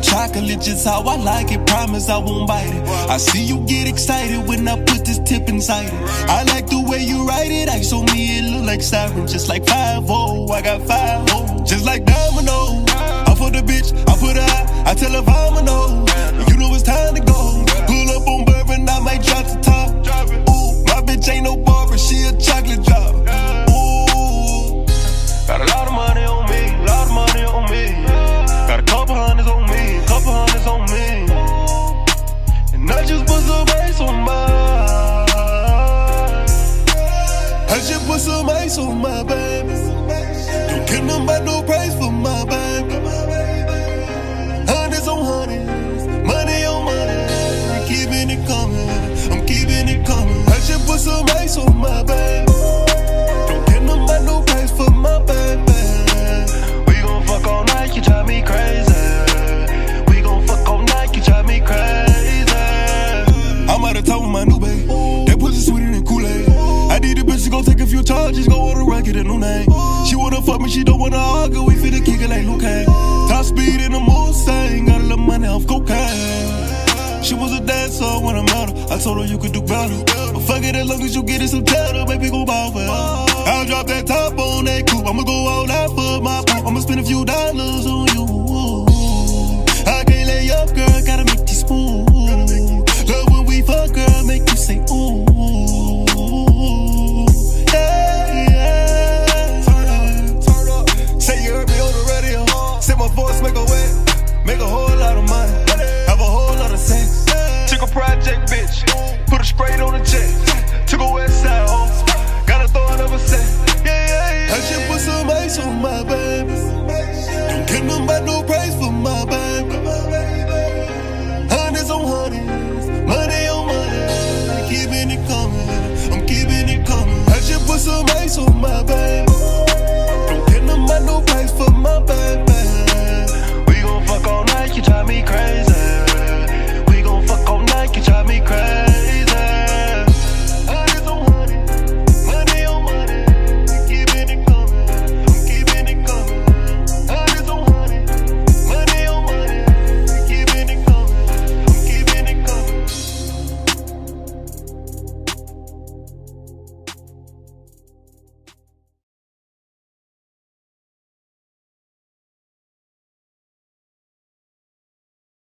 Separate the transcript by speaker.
Speaker 1: Chocolate just how I like it. Promise I won't bite it. I see you get excited when I put this tip inside it. I like the way you write it. I on me, it look like siren. Just like 5 I got 5 Just like domino. I put the bitch, I put her out. I tell her I'm no price for my baby. Hundreds on hundreds, money on money. Keeping it coming, I'm keeping it coming. I just put some ice on my baby. Don't no price for my baby.
Speaker 2: We gon' fuck all night, you drive me crazy. We gon' fuck all night, you drive me crazy.
Speaker 1: I'm out of town with my new babe. That pussy sweeter than Kool-Aid. I need a bitch to go take a few charges, go on the rock, get a new name. Fuck me, she don't wanna argue. We finna kick it like Luke. Top speed in the Mustang, got a little money off cocaine. She was a dancer when I met her. I told her you could do better. But fuck it, as long as you get it some cheddar, baby, go bow for. I'll drop that top on that coupe. I'ma go all out for my boo. I'ma spend a few dollars Make a whole lot of money. Have a whole lot of sex. Took a project, bitch. Put a straight on the chest.